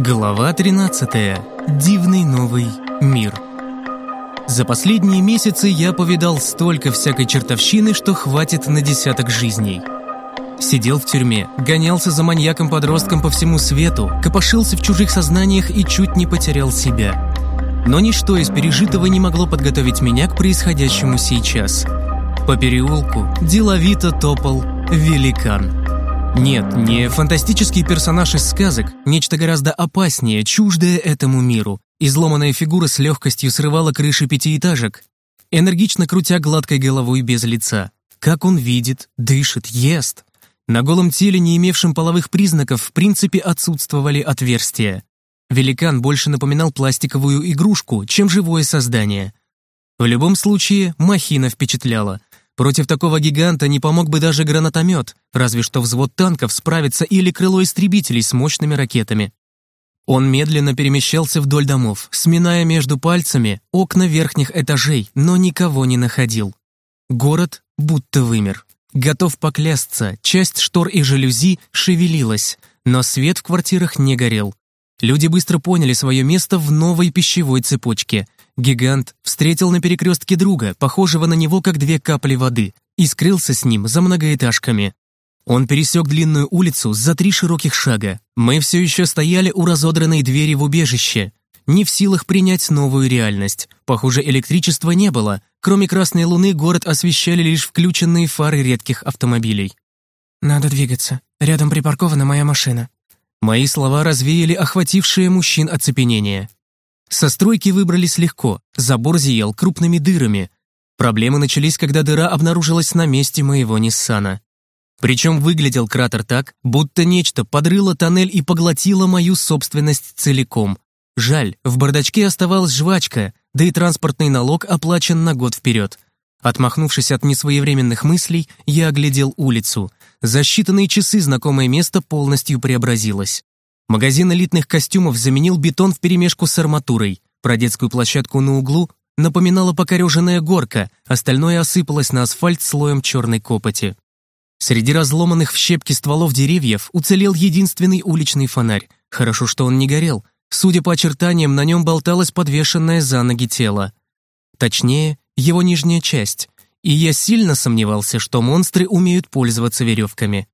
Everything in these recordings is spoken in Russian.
Глава 13. Дивный новый мир. За последние месяцы я повидал столько всякой чертовщины, что хватит на десяток жизней. Сидел в тюрьме, гонялся за маньяком-подростком по всему свету, копошился в чужих сознаниях и чуть не потерял себя. Но ничто из пережитого не могло подготовить меня к происходящему сейчас. По переулку деловито топал великан. Нет, не фантастический персонаж из сказок, нечто гораздо опаснее, чуждое этому миру. Изломанная фигура с легкостью срывала крыши пятиэтажек, энергично крутя гладкой головой без лица. Как он видит, дышит, ест. На голом теле, не имевшем половых признаков, в принципе отсутствовали отверстия. Великан больше напоминал пластиковую игрушку, чем живое создание. В любом случае, махина впечатляла. Против такого гиганта не помог бы даже гранатомет, разве что взвод танков справится или крыло истребителей с мощными ракетами. Он медленно перемещался вдоль домов, сминая между пальцами окна верхних этажей, но никого не находил. Город будто вымер. Готов поклясться, часть штор и жалюзи шевелилась, но свет в квартирах не горел. Люди быстро поняли свое место в новой пищевой цепочке – Гигант встретил на перекрестке друга, похожего на него как две капли воды, и скрылся с ним за многоэтажками. Он пересек длинную улицу за три широких шага. Мы все еще стояли у разодранной двери в убежище, не в силах принять новую реальность. Похоже, электричества не было. Кроме красной луны, город освещали лишь включенные фары редких автомобилей. «Надо двигаться. Рядом припаркована моя машина». Мои слова развеяли охватившее мужчин оцепенение. Со стройки выбрались легко, забор зиял крупными дырами. Проблемы начались, когда дыра обнаружилась на месте моего Ниссана. Причем выглядел кратер так, будто нечто подрыло тоннель и поглотило мою собственность целиком. Жаль, в бардачке оставалась жвачка, да и транспортный налог оплачен на год вперед. Отмахнувшись от несвоевременных мыслей, я оглядел улицу. За считанные часы знакомое место полностью преобразилось. Магазин элитных костюмов заменил бетон вперемешку с арматурой. Про детскую площадку на углу напоминала покореженная горка, остальное осыпалось на асфальт слоем черной копоти. Среди разломанных в щепки стволов деревьев уцелел единственный уличный фонарь. Хорошо, что он не горел. Судя по очертаниям, на нем болталось подвешенное за ноги тело. Точнее, его нижняя часть. И я сильно сомневался, что монстры умеют пользоваться веревками.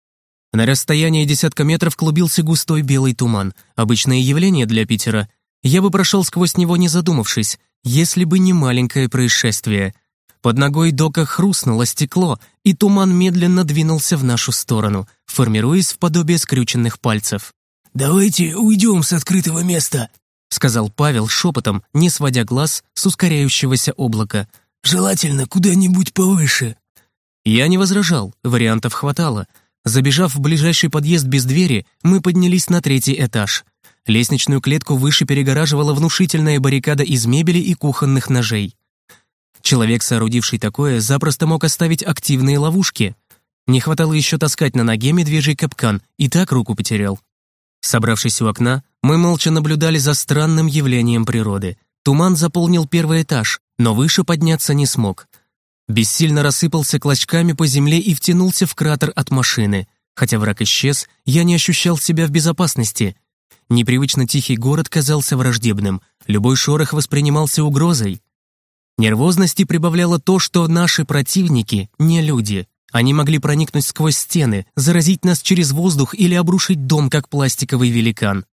На расстоянии десятка метров клубился густой белый туман. Обычное явление для Питера. Я бы прошел сквозь него, не задумавшись, если бы не маленькое происшествие. Под ногой Дока хрустнуло стекло, и туман медленно двинулся в нашу сторону, формируясь в подобие скрюченных пальцев. «Давайте уйдем с открытого места», — сказал Павел шепотом, не сводя глаз с ускоряющегося облака. «Желательно куда-нибудь повыше». Я не возражал, вариантов хватало — Забежав в ближайший подъезд без двери, мы поднялись на третий этаж. Лестничную клетку выше перегораживала внушительная баррикада из мебели и кухонных ножей. Человек, соорудивший такое, запросто мог оставить активные ловушки. Не хватало еще таскать на ноге медвежий капкан, и так руку потерял. Собравшись у окна, мы молча наблюдали за странным явлением природы. Туман заполнил первый этаж, но выше подняться не смог — Бессильно рассыпался клочками по земле и втянулся в кратер от машины. Хотя враг исчез, я не ощущал себя в безопасности. Непривычно тихий город казался враждебным, любой шорох воспринимался угрозой. Нервозности прибавляло то, что наши противники не люди. Они могли проникнуть сквозь стены, заразить нас через воздух или обрушить дом, как пластиковый великан.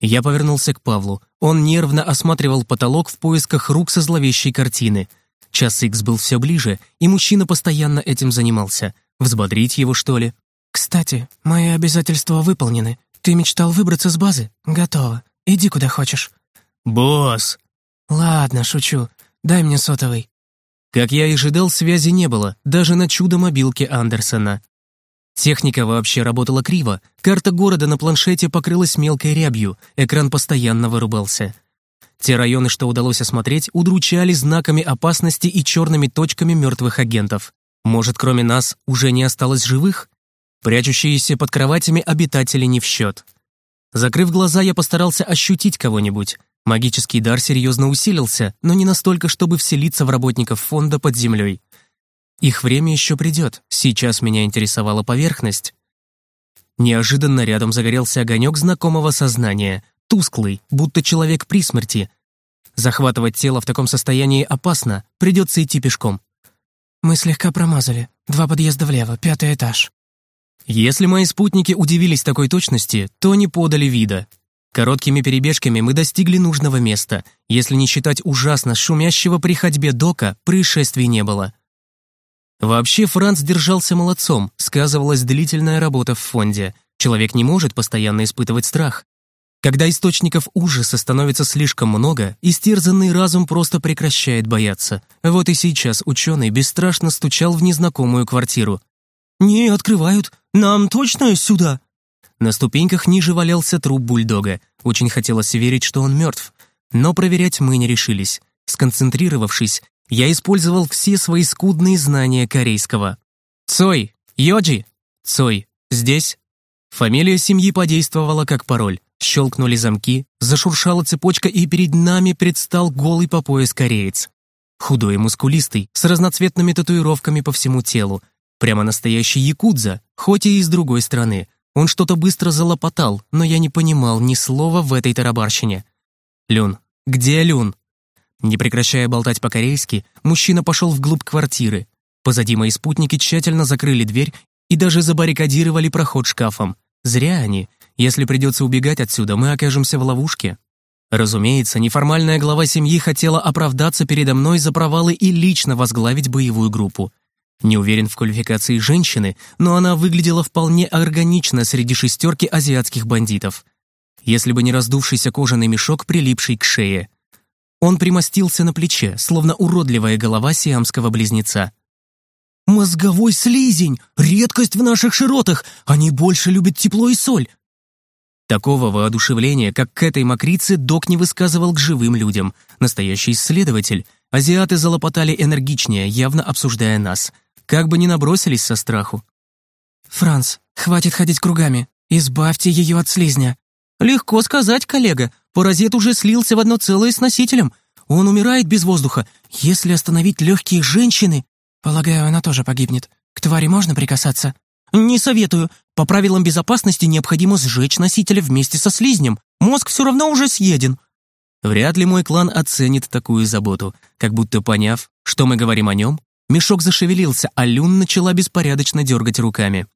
Я повернулся к Павлу. Он нервно осматривал потолок в поисках рук со зловещей картины — Час икс был все ближе, и мужчина постоянно этим занимался. Взбодрить его, что ли? «Кстати, мои обязательства выполнены. Ты мечтал выбраться с базы? Готово. Иди куда хочешь». «Босс!» «Ладно, шучу. Дай мне сотовый». Как я и ожидал, связи не было, даже на чудо-мобилке Андерсона. Техника вообще работала криво, карта города на планшете покрылась мелкой рябью, экран постоянно вырубался. Те районы, что удалось осмотреть, удручали знаками опасности и черными точками мертвых агентов. Может, кроме нас, уже не осталось живых? Прячущиеся под кроватями обитатели не в счет. Закрыв глаза, я постарался ощутить кого-нибудь. Магический дар серьезно усилился, но не настолько, чтобы вселиться в работников фонда под землей. Их время еще придет, сейчас меня интересовала поверхность. Неожиданно рядом загорелся огонек знакомого сознания, тусклый, будто человек при смерти. Захватывать тело в таком состоянии опасно, придется идти пешком. Мы слегка промазали. Два подъезда влево, пятый этаж. Если мои спутники удивились такой точности, то не подали вида. Короткими перебежками мы достигли нужного места. Если не считать ужасно шумящего при ходьбе дока, происшествий не было. Вообще Франц держался молодцом, сказывалась длительная работа в фонде. Человек не может постоянно испытывать страх. Когда источников ужаса становится слишком много, истерзанный разум просто прекращает бояться. Вот и сейчас ученый бесстрашно стучал в незнакомую квартиру. «Не открывают! Нам точно сюда?» На ступеньках ниже валялся труп бульдога. Очень хотелось верить, что он мертв. Но проверять мы не решились. Сконцентрировавшись, я использовал все свои скудные знания корейского. «Цой! Йоджи!» «Цой! Здесь?» Фамилия семьи подействовала как пароль. Щелкнули замки, зашуршала цепочка, и перед нами предстал голый по пояс кореец. Худой и мускулистый, с разноцветными татуировками по всему телу. Прямо настоящий якудза, хоть и из другой страны. Он что-то быстро залопотал, но я не понимал ни слова в этой тарабарщине. «Люн! Где Люн?» Не прекращая болтать по-корейски, мужчина пошел вглубь квартиры. Позади мои спутники тщательно закрыли дверь и даже забаррикадировали проход шкафом. Зря они. Если придется убегать отсюда, мы окажемся в ловушке. Разумеется, неформальная глава семьи хотела оправдаться передо мной за провалы и лично возглавить боевую группу. Не уверен в квалификации женщины, но она выглядела вполне органично среди шестерки азиатских бандитов. Если бы не раздувшийся кожаный мешок, прилипший к шее. Он примостился на плече, словно уродливая голова сиамского близнеца. «Мозговой слизень! Редкость в наших широтах! Они больше любят тепло и соль!» Такого воодушевления, как к этой мокрице, док не высказывал к живым людям. Настоящий исследователь. Азиаты залопотали энергичнее, явно обсуждая нас. Как бы ни набросились со страху. «Франц, хватит ходить кругами. Избавьте ее от слизня». «Легко сказать, коллега. Паразит уже слился в одно целое с носителем. Он умирает без воздуха. Если остановить легкие женщины...» «Полагаю, она тоже погибнет. К твари можно прикасаться?» «Не советую. По правилам безопасности необходимо сжечь носителя вместе со слизнем. Мозг все равно уже съеден». Вряд ли мой клан оценит такую заботу. Как будто поняв, что мы говорим о нем, мешок зашевелился, а Люн начала беспорядочно дергать руками.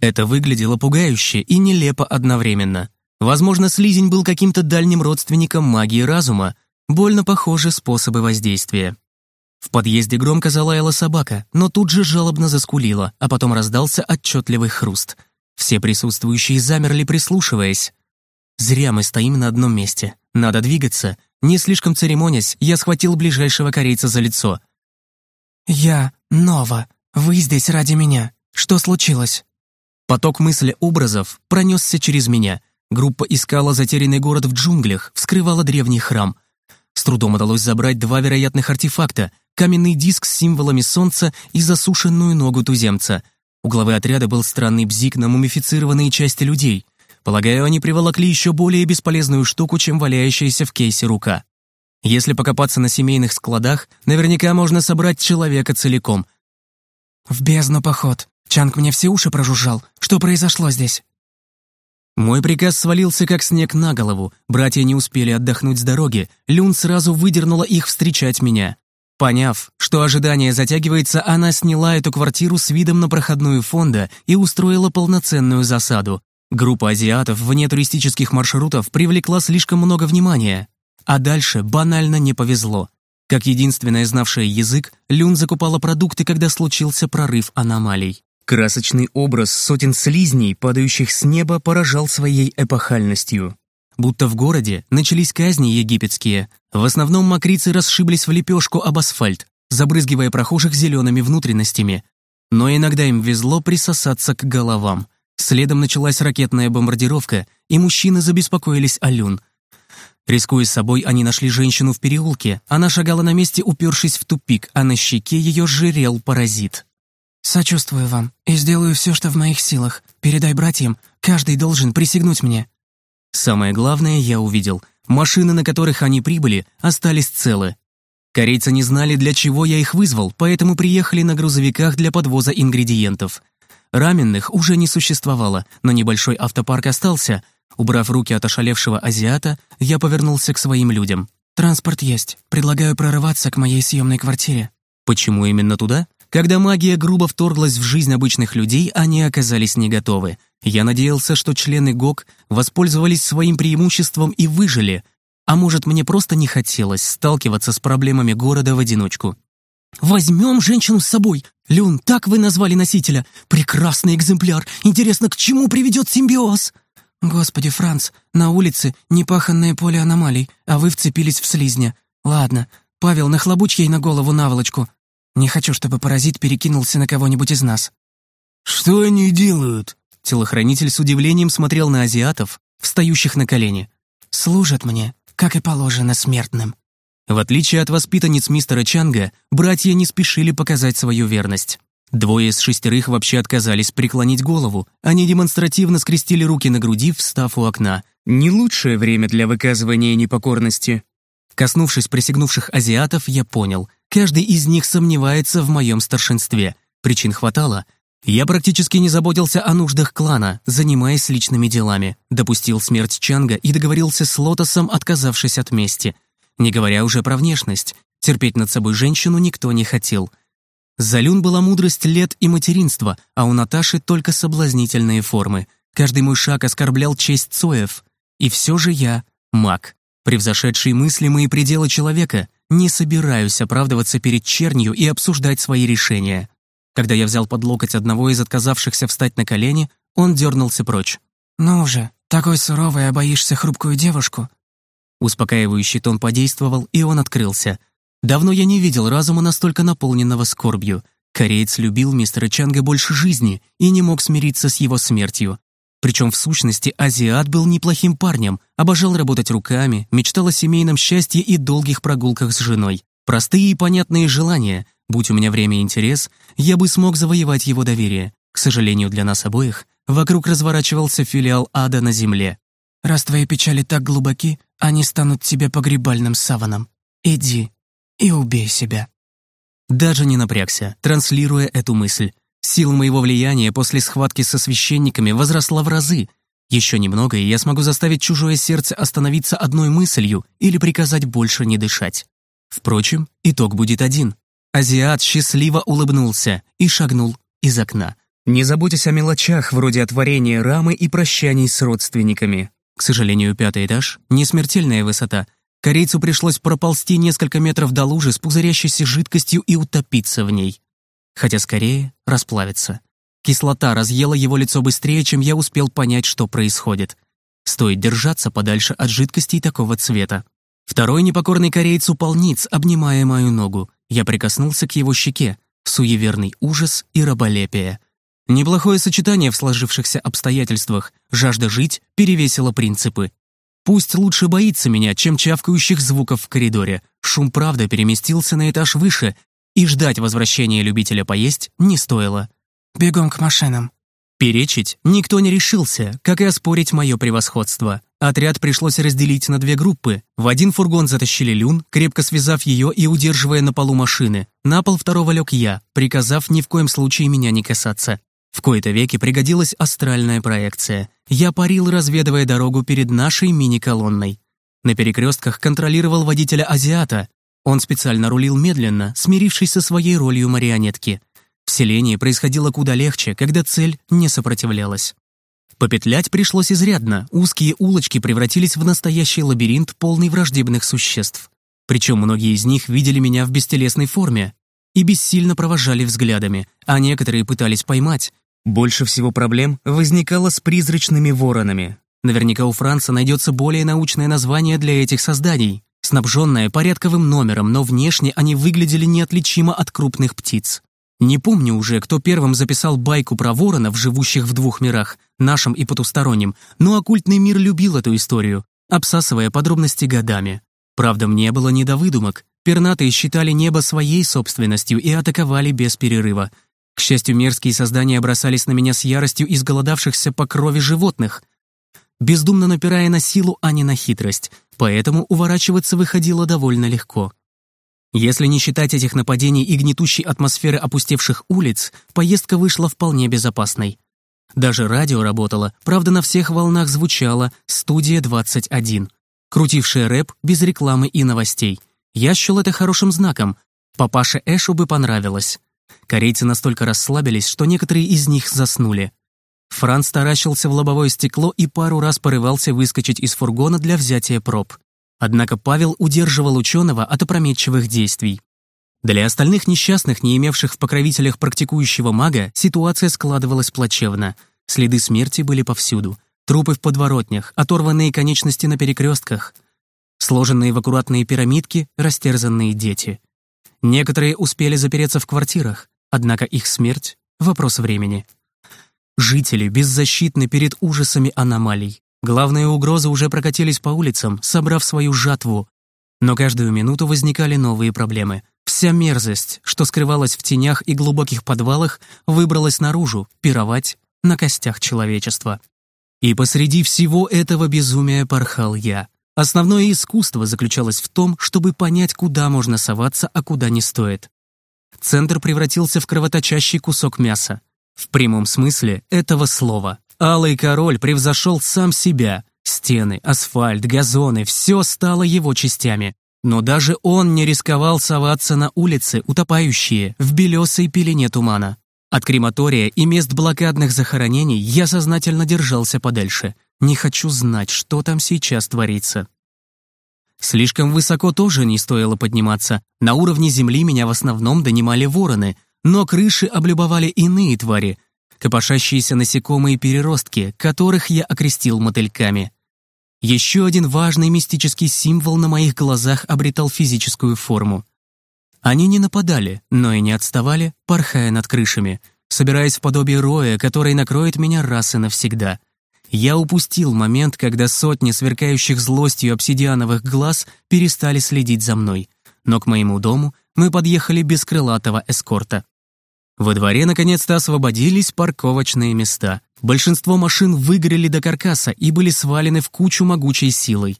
Это выглядело пугающе и нелепо одновременно. Возможно, слизень был каким-то дальним родственником магии разума, больно похожи способы воздействия. В подъезде громко залаяла собака, но тут же жалобно заскулила, а потом раздался отчетливый хруст. Все присутствующие замерли, прислушиваясь. Зря мы стоим на одном месте. Надо двигаться. Не слишком церемонясь, я схватил ближайшего корейца за лицо. «Я Нова. Вы здесь ради меня. Что случилось?» Поток мысли образов пронесся через меня — Группа искала затерянный город в джунглях, вскрывала древний храм. С трудом удалось забрать два вероятных артефакта — каменный диск с символами солнца и засушенную ногу туземца. У главы отряда был странный бзик на мумифицированные части людей. Полагаю, они приволокли еще более бесполезную штуку, чем валяющаяся в кейсе рука. Если покопаться на семейных складах, наверняка можно собрать человека целиком. «В бездну поход. Чанг мне все уши прожужжал. Что произошло здесь?» Мой приказ свалился как снег на голову. Братья не успели отдохнуть с дороги. Люн сразу выдернула их встречать меня. Поняв, что ожидание затягивается, она сняла эту квартиру с видом на проходную фонда и устроила полноценную засаду. Группа азиатов вне туристических маршрутов привлекла слишком много внимания. А дальше банально не повезло. Как единственная знавшая язык, Люн закупала продукты, когда случился прорыв аномалий. Красочный образ сотен слизней, падающих с неба, поражал своей эпохальностью. Будто в городе начались казни египетские. В основном мокрицы расшиблись в лепешку об асфальт, забрызгивая прохожих зелеными внутренностями. Но иногда им везло присосаться к головам. Следом началась ракетная бомбардировка, и мужчины забеспокоились о Люн. Рискуя собой, они нашли женщину в переулке. Она шагала на месте, упершись в тупик, а на щеке ее жирел паразит. «Сочувствую вам и сделаю все, что в моих силах. Передай братьям, каждый должен присягнуть мне». Самое главное я увидел. Машины, на которых они прибыли, остались целы. Корейцы не знали, для чего я их вызвал, поэтому приехали на грузовиках для подвоза ингредиентов. Раменных уже не существовало, но небольшой автопарк остался. Убрав руки от ошалевшего азиата, я повернулся к своим людям. «Транспорт есть. Предлагаю прорываться к моей съемной квартире». Почему именно туда? Когда магия грубо вторглась в жизнь обычных людей, они оказались не готовы. Я надеялся, что члены ГОК воспользовались своим преимуществом и выжили. А может, мне просто не хотелось сталкиваться с проблемами города в одиночку. «Возьмем женщину с собой! Люн, так вы назвали носителя! Прекрасный экземпляр! Интересно, к чему приведет симбиоз?» «Господи, Франц, на улице непаханное поле аномалий, а вы вцепились в слизня. Ладно, Павел, нахлобучь ей на голову наволочку. Не хочу, чтобы паразит перекинулся на кого-нибудь из нас». «Что они делают?» Телохранитель с удивлением смотрел на азиатов, встающих на колени. «Служат мне, как и положено смертным». В отличие от воспитанниц мистера Чанга, братья не спешили показать свою верность. Двое из шестерых вообще отказались преклонить голову. Они демонстративно скрестили руки на груди, встав у окна. Не лучшее время для выказывания непокорности. Коснувшись присягнувших азиатов, я понял, каждый из них сомневается в моем старшинстве. Причин хватало. Я практически не заботился о нуждах клана, занимаясь личными делами, допустил смерть Чанга и договорился с Лотосом, отказавшись от мести. Не говоря уже про внешность. Терпеть над собой женщину никто не хотел. За Люн была мудрость лет и материнство, а у Наташи только соблазнительные формы. Каждый мой шаг оскорблял честь Цоев. И все же я маг превзошедший мыслимые пределы человека, не собираюсь оправдываться перед чернью и обсуждать свои решения. Когда я взял под локоть одного из отказавшихся встать на колени, он дернулся прочь. «Ну же, такой суровый, а боишься хрупкую девушку?» Успокаивающий тон подействовал, и он открылся. Давно я не видел разума настолько наполненного скорбью. Кореец любил мистера Чанга больше жизни и не мог смириться с его смертью. Причем в сущности азиат был неплохим парнем, обожал работать руками, мечтал о семейном счастье и долгих прогулках с женой. Простые и понятные желания. Будь у меня время и интерес, я бы смог завоевать его доверие. К сожалению для нас обоих, вокруг разворачивался филиал ада на земле. «Раз твои печали так глубоки, они станут тебе погребальным саваном. Иди и убей себя». Даже не напрягся, транслируя эту мысль. Сила моего влияния после схватки со священниками возросла в разы. Еще немного, и я смогу заставить чужое сердце остановиться одной мыслью или приказать больше не дышать. Впрочем, итог будет один. Азиат счастливо улыбнулся и шагнул из окна. Не заботясь о мелочах, вроде отворения рамы и прощаний с родственниками. К сожалению, пятый этаж — не смертельная высота. Корейцу пришлось проползти несколько метров до лужи с пузырящейся жидкостью и утопиться в ней хотя скорее расплавится. Кислота разъела его лицо быстрее, чем я успел понять, что происходит. Стоит держаться подальше от жидкостей такого цвета. Второй непокорный кореец упал ниц, обнимая мою ногу. Я прикоснулся к его щеке. Суеверный ужас и раболепие. Неплохое сочетание в сложившихся обстоятельствах. Жажда жить перевесила принципы. Пусть лучше боится меня, чем чавкающих звуков в коридоре. Шум правда переместился на этаж выше, и ждать возвращения любителя поесть не стоило. «Бегом к машинам». Перечить никто не решился, как и оспорить мое превосходство. Отряд пришлось разделить на две группы. В один фургон затащили Люн, крепко связав ее и удерживая на полу машины. На пол второго лег я, приказав ни в коем случае меня не касаться. В кои-то веки пригодилась астральная проекция. Я парил, разведывая дорогу перед нашей мини-колонной. На перекрестках контролировал водителя азиата, он специально рулил медленно, смирившись со своей ролью марионетки. Вселение происходило куда легче, когда цель не сопротивлялась. Попетлять пришлось изрядно, узкие улочки превратились в настоящий лабиринт, полный враждебных существ. Причем многие из них видели меня в бестелесной форме и бессильно провожали взглядами, а некоторые пытались поймать. Больше всего проблем возникало с призрачными воронами. Наверняка у Франца найдется более научное название для этих созданий снабженная порядковым номером, но внешне они выглядели неотличимо от крупных птиц. Не помню уже, кто первым записал байку про воронов, живущих в двух мирах, нашем и потустороннем, но оккультный мир любил эту историю, обсасывая подробности годами. Правда, мне было не до выдумок. Пернатые считали небо своей собственностью и атаковали без перерыва. К счастью, мерзкие создания бросались на меня с яростью изголодавшихся по крови животных — бездумно напирая на силу, а не на хитрость, поэтому уворачиваться выходило довольно легко. Если не считать этих нападений и гнетущей атмосферы опустевших улиц, поездка вышла вполне безопасной. Даже радио работало, правда, на всех волнах звучала «Студия 21», крутившая рэп без рекламы и новостей. Я счел это хорошим знаком. Папаше Эшу бы понравилось. Корейцы настолько расслабились, что некоторые из них заснули. Франц таращился в лобовое стекло и пару раз порывался выскочить из фургона для взятия проб. Однако Павел удерживал ученого от опрометчивых действий. Для остальных несчастных, не имевших в покровителях практикующего мага, ситуация складывалась плачевно. Следы смерти были повсюду. Трупы в подворотнях, оторванные конечности на перекрестках, сложенные в аккуратные пирамидки, растерзанные дети. Некоторые успели запереться в квартирах, однако их смерть — вопрос времени. Жители беззащитны перед ужасами аномалий. Главные угрозы уже прокатились по улицам, собрав свою жатву. Но каждую минуту возникали новые проблемы. Вся мерзость, что скрывалась в тенях и глубоких подвалах, выбралась наружу, пировать на костях человечества. И посреди всего этого безумия порхал я. Основное искусство заключалось в том, чтобы понять, куда можно соваться, а куда не стоит. Центр превратился в кровоточащий кусок мяса. В прямом смысле этого слова. Алый король превзошел сам себя. Стены, асфальт, газоны — все стало его частями. Но даже он не рисковал соваться на улицы, утопающие в белесой пелене тумана. От крематория и мест блокадных захоронений я сознательно держался подальше. Не хочу знать, что там сейчас творится. Слишком высоко тоже не стоило подниматься. На уровне земли меня в основном донимали вороны, но крыши облюбовали иные твари, копошащиеся насекомые-переростки, которых я окрестил мотыльками. Еще один важный мистический символ на моих глазах обретал физическую форму. Они не нападали, но и не отставали, порхая над крышами, собираясь в подобие роя, который накроет меня раз и навсегда. Я упустил момент, когда сотни сверкающих злостью обсидиановых глаз перестали следить за мной, но к моему дому мы подъехали без крылатого эскорта. Во дворе наконец-то освободились парковочные места. Большинство машин выгорели до каркаса и были свалены в кучу могучей силой.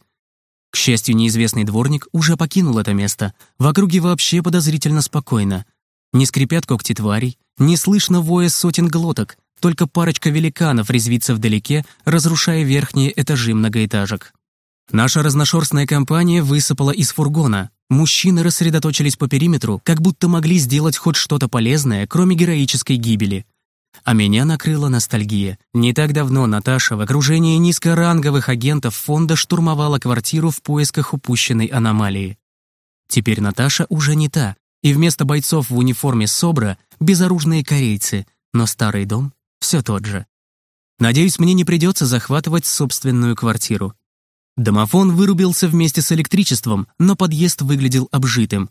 К счастью, неизвестный дворник уже покинул это место. В округе вообще подозрительно спокойно. Не скрипят когти тварей, не слышно воя сотен глоток, только парочка великанов резвится вдалеке, разрушая верхние этажи многоэтажек. Наша разношерстная компания высыпала из фургона. Мужчины рассредоточились по периметру, как будто могли сделать хоть что-то полезное, кроме героической гибели. А меня накрыла ностальгия. Не так давно Наташа в окружении низкоранговых агентов фонда штурмовала квартиру в поисках упущенной аномалии. Теперь Наташа уже не та, и вместо бойцов в униформе СОБРа безоружные корейцы, но старый дом все тот же. Надеюсь, мне не придется захватывать собственную квартиру. Домофон вырубился вместе с электричеством, но подъезд выглядел обжитым.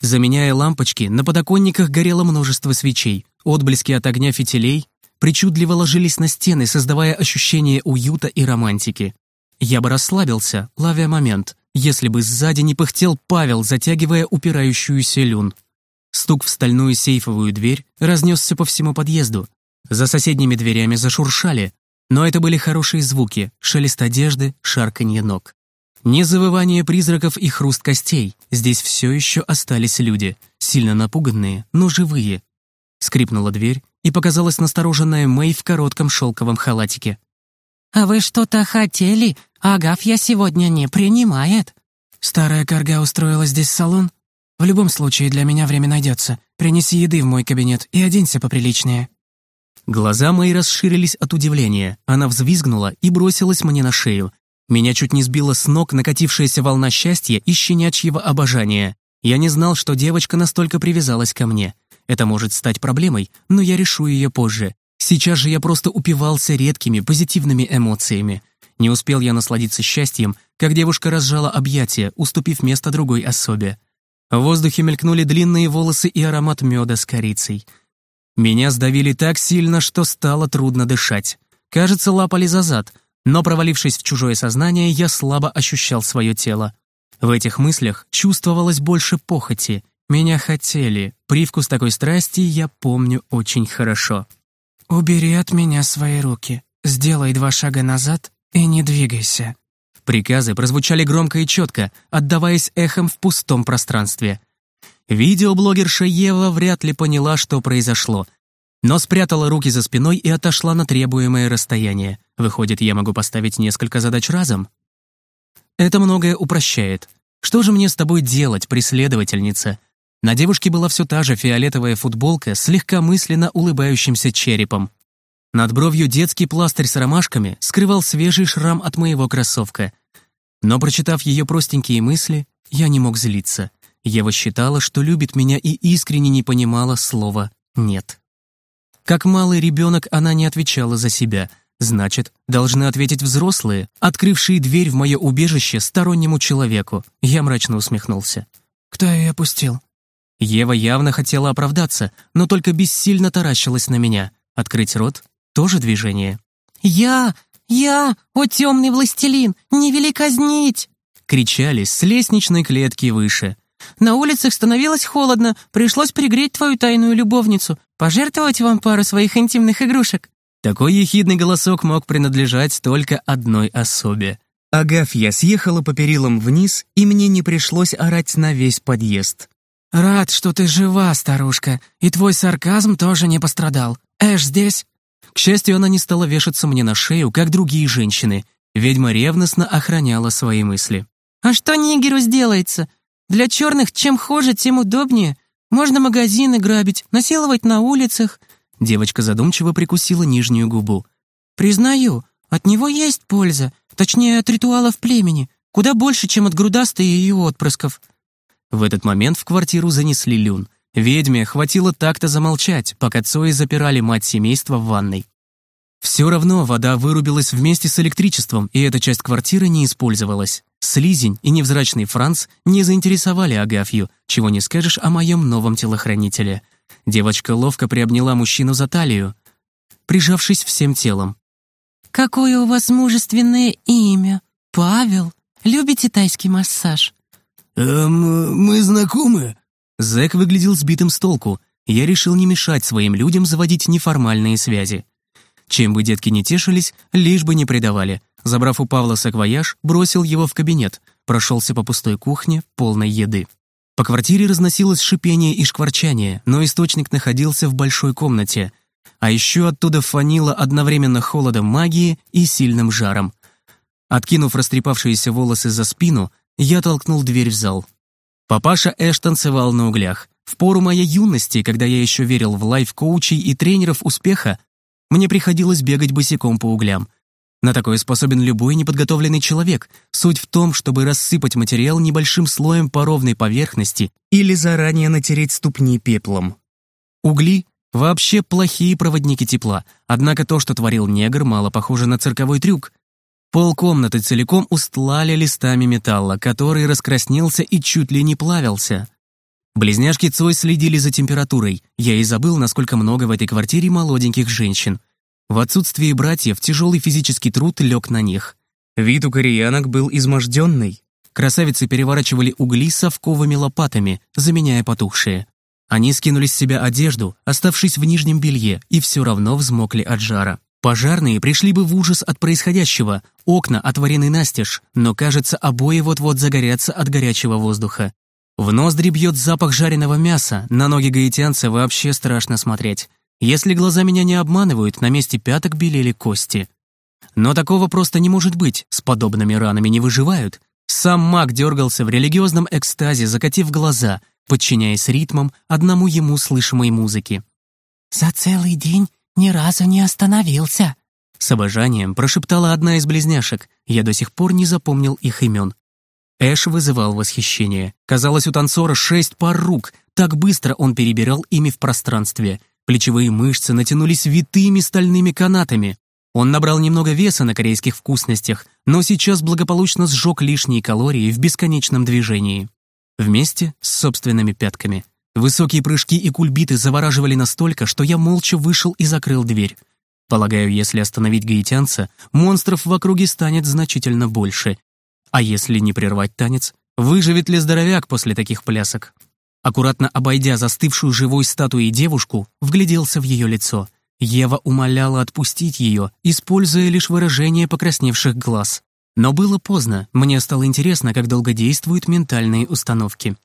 Заменяя лампочки, на подоконниках горело множество свечей. Отблески от огня фитилей причудливо ложились на стены, создавая ощущение уюта и романтики. Я бы расслабился, ловя момент, если бы сзади не пыхтел Павел, затягивая упирающуюся люн. Стук в стальную сейфовую дверь разнесся по всему подъезду. За соседними дверями зашуршали, но это были хорошие звуки, шелест одежды, шарканье ног. Не завывание призраков и хруст костей. Здесь все еще остались люди, сильно напуганные, но живые. Скрипнула дверь, и показалась настороженная Мэй в коротком шелковом халатике. «А вы что-то хотели? Агафья сегодня не принимает». «Старая корга устроила здесь салон? В любом случае, для меня время найдется. Принеси еды в мой кабинет и оденься поприличнее». Глаза мои расширились от удивления. Она взвизгнула и бросилась мне на шею. Меня чуть не сбила с ног накатившаяся волна счастья и щенячьего обожания. Я не знал, что девочка настолько привязалась ко мне. Это может стать проблемой, но я решу ее позже. Сейчас же я просто упивался редкими позитивными эмоциями. Не успел я насладиться счастьем, как девушка разжала объятия, уступив место другой особе. В воздухе мелькнули длинные волосы и аромат меда с корицей — меня сдавили так сильно, что стало трудно дышать. Кажется, лапали за зад, но, провалившись в чужое сознание, я слабо ощущал свое тело. В этих мыслях чувствовалось больше похоти. Меня хотели. Привкус такой страсти я помню очень хорошо. «Убери от меня свои руки. Сделай два шага назад и не двигайся». Приказы прозвучали громко и четко, отдаваясь эхом в пустом пространстве. Видеоблогерша Ева вряд ли поняла, что произошло, но спрятала руки за спиной и отошла на требуемое расстояние. Выходит, я могу поставить несколько задач разом? Это многое упрощает. Что же мне с тобой делать, преследовательница? На девушке была все та же фиолетовая футболка с легкомысленно улыбающимся черепом. Над бровью детский пластырь с ромашками скрывал свежий шрам от моего кроссовка. Но, прочитав ее простенькие мысли, я не мог злиться. Ева считала, что любит меня и искренне не понимала слова «нет». Как малый ребенок она не отвечала за себя. Значит, должны ответить взрослые, открывшие дверь в мое убежище стороннему человеку. Я мрачно усмехнулся. «Кто ее опустил?» Ева явно хотела оправдаться, но только бессильно таращилась на меня. Открыть рот — тоже движение. «Я! Я! О, темный властелин! Не вели казнить!» Кричали с лестничной клетки выше. «На улицах становилось холодно, пришлось пригреть твою тайную любовницу, пожертвовать вам пару своих интимных игрушек». Такой ехидный голосок мог принадлежать только одной особе. Агафья съехала по перилам вниз, и мне не пришлось орать на весь подъезд. «Рад, что ты жива, старушка, и твой сарказм тоже не пострадал. Эш здесь?» К счастью, она не стала вешаться мне на шею, как другие женщины. Ведьма ревностно охраняла свои мысли. «А что нигеру сделается? Для черных чем хуже, тем удобнее. Можно магазины грабить, насиловать на улицах». Девочка задумчиво прикусила нижнюю губу. «Признаю, от него есть польза, точнее, от ритуалов племени, куда больше, чем от грудастой и ее отпрысков». В этот момент в квартиру занесли люн. Ведьме хватило так-то замолчать, пока Цои запирали мать семейства в ванной. Все равно вода вырубилась вместе с электричеством, и эта часть квартиры не использовалась. Слизень и невзрачный Франц не заинтересовали Агафью, чего не скажешь о моем новом телохранителе. Девочка ловко приобняла мужчину за талию, прижавшись всем телом. «Какое у вас мужественное имя? Павел? Любите тайский массаж?» «Эм, мы знакомы?» Зэк выглядел сбитым с толку. Я решил не мешать своим людям заводить неформальные связи. Чем бы детки не тешились, лишь бы не предавали. Забрав у Павла саквояж, бросил его в кабинет, прошелся по пустой кухне, полной еды. По квартире разносилось шипение и шкварчание, но источник находился в большой комнате. А еще оттуда фанило одновременно холодом магии и сильным жаром. Откинув растрепавшиеся волосы за спину, я толкнул дверь в зал. Папаша Эш танцевал на углях. В пору моей юности, когда я еще верил в лайф-коучей и тренеров успеха, мне приходилось бегать босиком по углям. На такое способен любой неподготовленный человек. Суть в том, чтобы рассыпать материал небольшим слоем по ровной поверхности или заранее натереть ступни пеплом. Угли — вообще плохие проводники тепла, однако то, что творил негр, мало похоже на цирковой трюк. Пол комнаты целиком устлали листами металла, который раскраснелся и чуть ли не плавился. Близняшки Цой следили за температурой. Я и забыл, насколько много в этой квартире молоденьких женщин. В отсутствие братьев тяжелый физический труд лег на них. Вид у кореянок был изможденный. Красавицы переворачивали угли совковыми лопатами, заменяя потухшие. Они скинули с себя одежду, оставшись в нижнем белье, и все равно взмокли от жара. Пожарные пришли бы в ужас от происходящего, окна отворены настежь, но, кажется, обои вот-вот загорятся от горячего воздуха. В ноздри бьет запах жареного мяса, на ноги гаитянца вообще страшно смотреть. Если глаза меня не обманывают, на месте пяток белели кости. Но такого просто не может быть, с подобными ранами не выживают. Сам маг дергался в религиозном экстазе, закатив глаза, подчиняясь ритмам одному ему слышимой музыки. «За целый день ни разу не остановился», — с обожанием прошептала одна из близняшек. Я до сих пор не запомнил их имен. Эш вызывал восхищение. Казалось, у танцора шесть пар рук. Так быстро он перебирал ими в пространстве. Плечевые мышцы натянулись витыми стальными канатами. Он набрал немного веса на корейских вкусностях, но сейчас благополучно сжег лишние калории в бесконечном движении. Вместе с собственными пятками. Высокие прыжки и кульбиты завораживали настолько, что я молча вышел и закрыл дверь. Полагаю, если остановить гаитянца, монстров в округе станет значительно больше. А если не прервать танец, выживет ли здоровяк после таких плясок? Аккуратно обойдя застывшую живой статуей девушку, вгляделся в ее лицо. Ева умоляла отпустить ее, используя лишь выражение покрасневших глаз. Но было поздно, мне стало интересно, как долго действуют ментальные установки.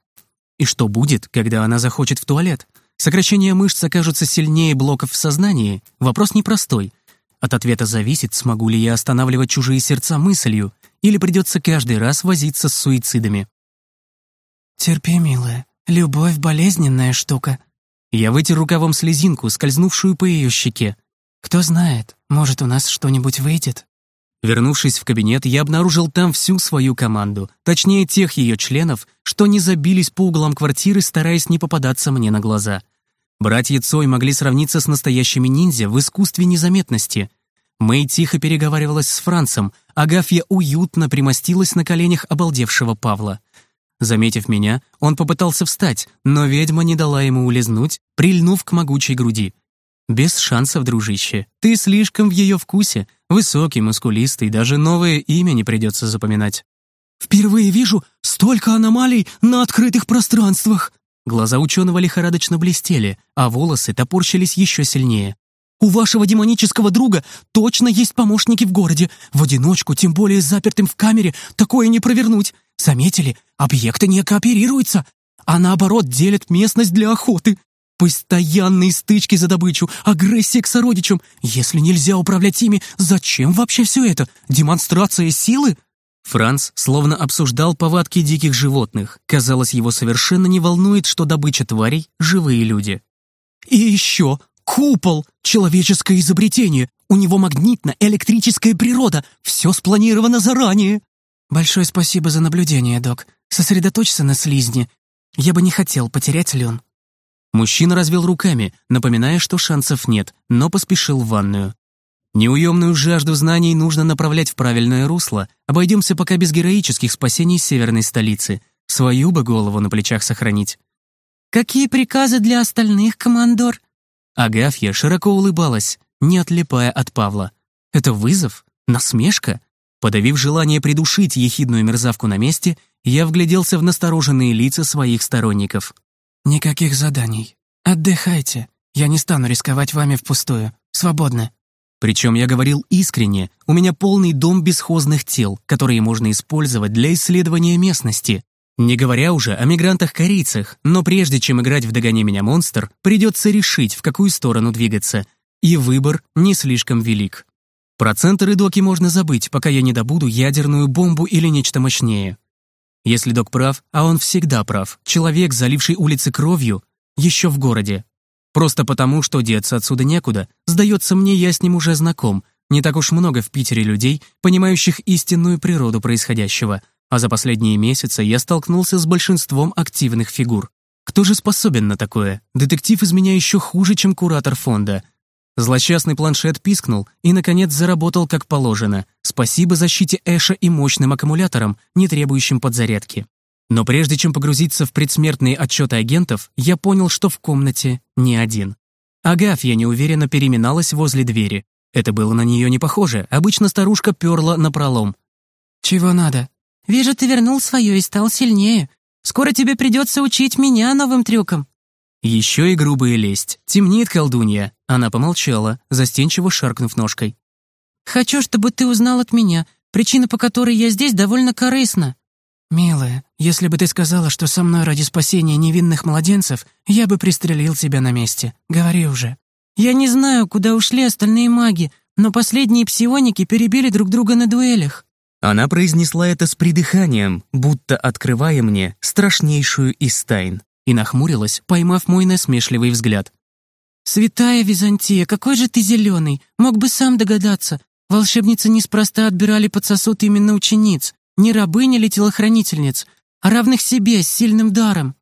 И что будет, когда она захочет в туалет? Сокращение мышц окажутся сильнее блоков в сознании? Вопрос непростой. От ответа зависит, смогу ли я останавливать чужие сердца мыслью, или придется каждый раз возиться с суицидами. «Терпи, милая. Любовь — болезненная штука». Я вытер рукавом слезинку, скользнувшую по ее щеке. «Кто знает, может, у нас что-нибудь выйдет?» Вернувшись в кабинет, я обнаружил там всю свою команду, точнее тех ее членов, что не забились по углам квартиры, стараясь не попадаться мне на глаза. Братья Цой могли сравниться с настоящими ниндзя в искусстве незаметности. Мэй тихо переговаривалась с Францем, а Гафья уютно примостилась на коленях обалдевшего Павла. Заметив меня, он попытался встать, но ведьма не дала ему улизнуть, прильнув к могучей груди. «Без шансов, дружище. Ты слишком в ее вкусе. Высокий, мускулистый, даже новое имя не придется запоминать». «Впервые вижу столько аномалий на открытых пространствах!» Глаза ученого лихорадочно блестели, а волосы топорщились еще сильнее. «У вашего демонического друга точно есть помощники в городе. В одиночку, тем более запертым в камере, такое не провернуть. Заметили, объекты не кооперируются, а наоборот делят местность для охоты. Постоянные стычки за добычу, агрессия к сородичам. Если нельзя управлять ими, зачем вообще все это? Демонстрация силы? Франц словно обсуждал повадки диких животных. Казалось, его совершенно не волнует, что добыча тварей — живые люди. И еще купол — человеческое изобретение. У него магнитно-электрическая природа. Все спланировано заранее. Большое спасибо за наблюдение, док. Сосредоточься на слизне. Я бы не хотел потерять Лен. Мужчина развел руками, напоминая, что шансов нет, но поспешил в ванную. Неуемную жажду знаний нужно направлять в правильное русло. Обойдемся пока без героических спасений северной столицы. Свою бы голову на плечах сохранить. «Какие приказы для остальных, командор?» Агафья широко улыбалась, не отлипая от Павла. «Это вызов? Насмешка?» Подавив желание придушить ехидную мерзавку на месте, я вгляделся в настороженные лица своих сторонников. «Никаких заданий. Отдыхайте. Я не стану рисковать вами впустую. Свободно». Причем я говорил искренне, у меня полный дом бесхозных тел, которые можно использовать для исследования местности. Не говоря уже о мигрантах-корейцах, но прежде чем играть в «Догони меня, монстр», придется решить, в какую сторону двигаться. И выбор не слишком велик. Про центр и доки можно забыть, пока я не добуду ядерную бомбу или нечто мощнее. Если док прав, а он всегда прав, человек, заливший улицы кровью, еще в городе. Просто потому, что деться отсюда некуда, сдается мне, я с ним уже знаком. Не так уж много в Питере людей, понимающих истинную природу происходящего, а за последние месяцы я столкнулся с большинством активных фигур. Кто же способен на такое? Детектив из меня еще хуже, чем куратор фонда. Злосчастный планшет пискнул и, наконец, заработал как положено. Спасибо защите Эша и мощным аккумуляторам, не требующим подзарядки. Но прежде чем погрузиться в предсмертные отчеты агентов, я понял, что в комнате не один. Агафья неуверенно переминалась возле двери. Это было на нее не похоже. Обычно старушка перла на пролом. «Чего надо?» «Вижу, ты вернул свое и стал сильнее. Скоро тебе придется учить меня новым трюкам». Еще и грубая лесть. Темнеет колдунья. Она помолчала, застенчиво шаркнув ножкой. «Хочу, чтобы ты узнал от меня. Причина, по которой я здесь, довольно корыстна». «Милая, если бы ты сказала, что со мной ради спасения невинных младенцев, я бы пристрелил тебя на месте. Говори уже». «Я не знаю, куда ушли остальные маги, но последние псионики перебили друг друга на дуэлях». Она произнесла это с придыханием, будто открывая мне страшнейшую из тайн, и нахмурилась, поймав мой насмешливый взгляд. «Святая Византия, какой же ты зеленый! Мог бы сам догадаться. Волшебницы неспроста отбирали под сосуд именно учениц, не рабынь или телохранительниц, а равных себе, с сильным даром».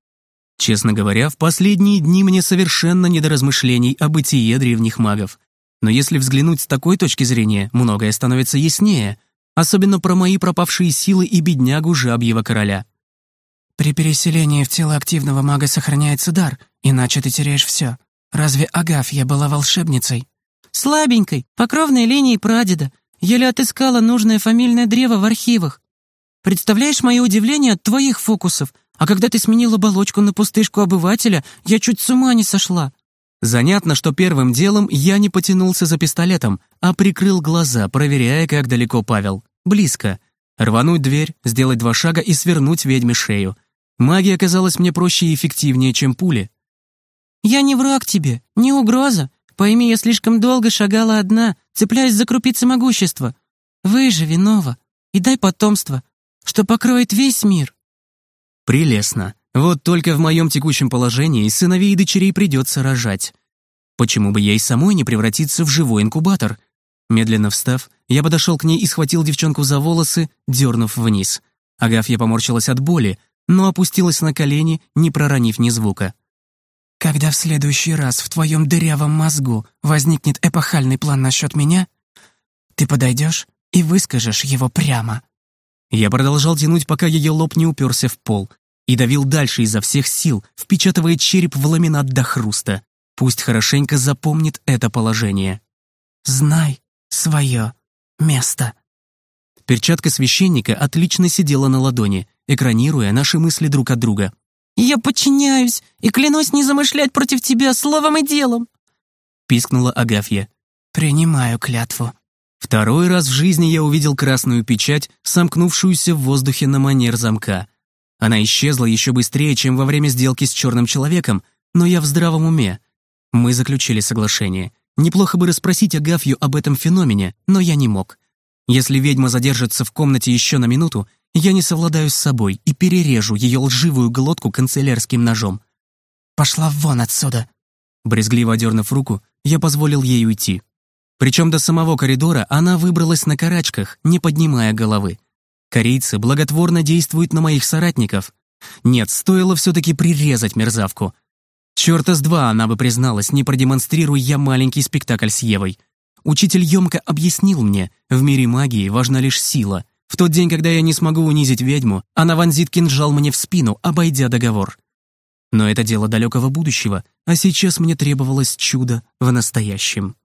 Честно говоря, в последние дни мне совершенно не до размышлений о бытие древних магов. Но если взглянуть с такой точки зрения, многое становится яснее, особенно про мои пропавшие силы и беднягу жабьего короля. «При переселении в тело активного мага сохраняется дар, иначе ты теряешь все. Разве Агафья была волшебницей?» «Слабенькой, по кровной линии прадеда. Еле отыскала нужное фамильное древо в архивах. Представляешь мое удивление от твоих фокусов? А когда ты сменил оболочку на пустышку обывателя, я чуть с ума не сошла». Занятно, что первым делом я не потянулся за пистолетом, а прикрыл глаза, проверяя, как далеко Павел. Близко. Рвануть дверь, сделать два шага и свернуть ведьме шею. Магия оказалась мне проще и эффективнее, чем пули. «Я не враг тебе, не угроза. Пойми, я слишком долго шагала одна, цепляясь за крупицы могущества. Выживи, Нова, и дай потомство, что покроет весь мир». Прелестно. Вот только в моем текущем положении сыновей и дочерей придется рожать. Почему бы ей самой не превратиться в живой инкубатор? Медленно встав, я подошел к ней и схватил девчонку за волосы, дернув вниз. Агафья поморщилась от боли, но опустилась на колени, не проронив ни звука. «Когда в следующий раз в твоем дырявом мозгу возникнет эпохальный план насчет меня, ты подойдешь и выскажешь его прямо». Я продолжал тянуть, пока ее лоб не уперся в пол, и давил дальше изо всех сил, впечатывая череп в ламинат до хруста. Пусть хорошенько запомнит это положение. «Знай свое место». Перчатка священника отлично сидела на ладони, экранируя наши мысли друг от друга. «Я подчиняюсь и клянусь не замышлять против тебя словом и делом!» Пискнула Агафья. «Принимаю клятву». Второй раз в жизни я увидел красную печать, сомкнувшуюся в воздухе на манер замка. Она исчезла еще быстрее, чем во время сделки с черным человеком, но я в здравом уме. Мы заключили соглашение. Неплохо бы расспросить Агафью об этом феномене, но я не мог. Если ведьма задержится в комнате еще на минуту, я не совладаю с собой и перережу ее лживую глотку канцелярским ножом. «Пошла вон отсюда!» Брезгливо одернув руку, я позволил ей уйти. Причем до самого коридора она выбралась на карачках, не поднимая головы. Корейцы благотворно действуют на моих соратников. Нет, стоило все-таки прирезать мерзавку. Черта с два она бы призналась, не продемонстрируя я маленький спектакль с Евой. Учитель емко объяснил мне, в мире магии важна лишь сила. В тот день, когда я не смогу унизить ведьму, она вонзит кинжал мне в спину, обойдя договор. Но это дело далекого будущего, а сейчас мне требовалось чудо в настоящем.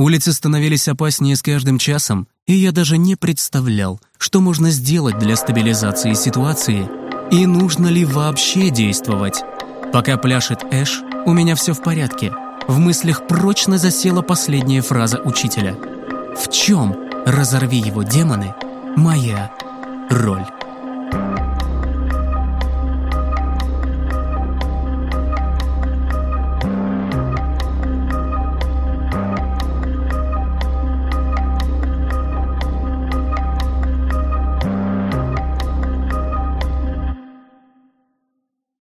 Улицы становились опаснее с каждым часом, и я даже не представлял, что можно сделать для стабилизации ситуации и нужно ли вообще действовать. Пока пляшет Эш, у меня все в порядке. В мыслях прочно засела последняя фраза учителя. «В чем, разорви его демоны, моя роль?»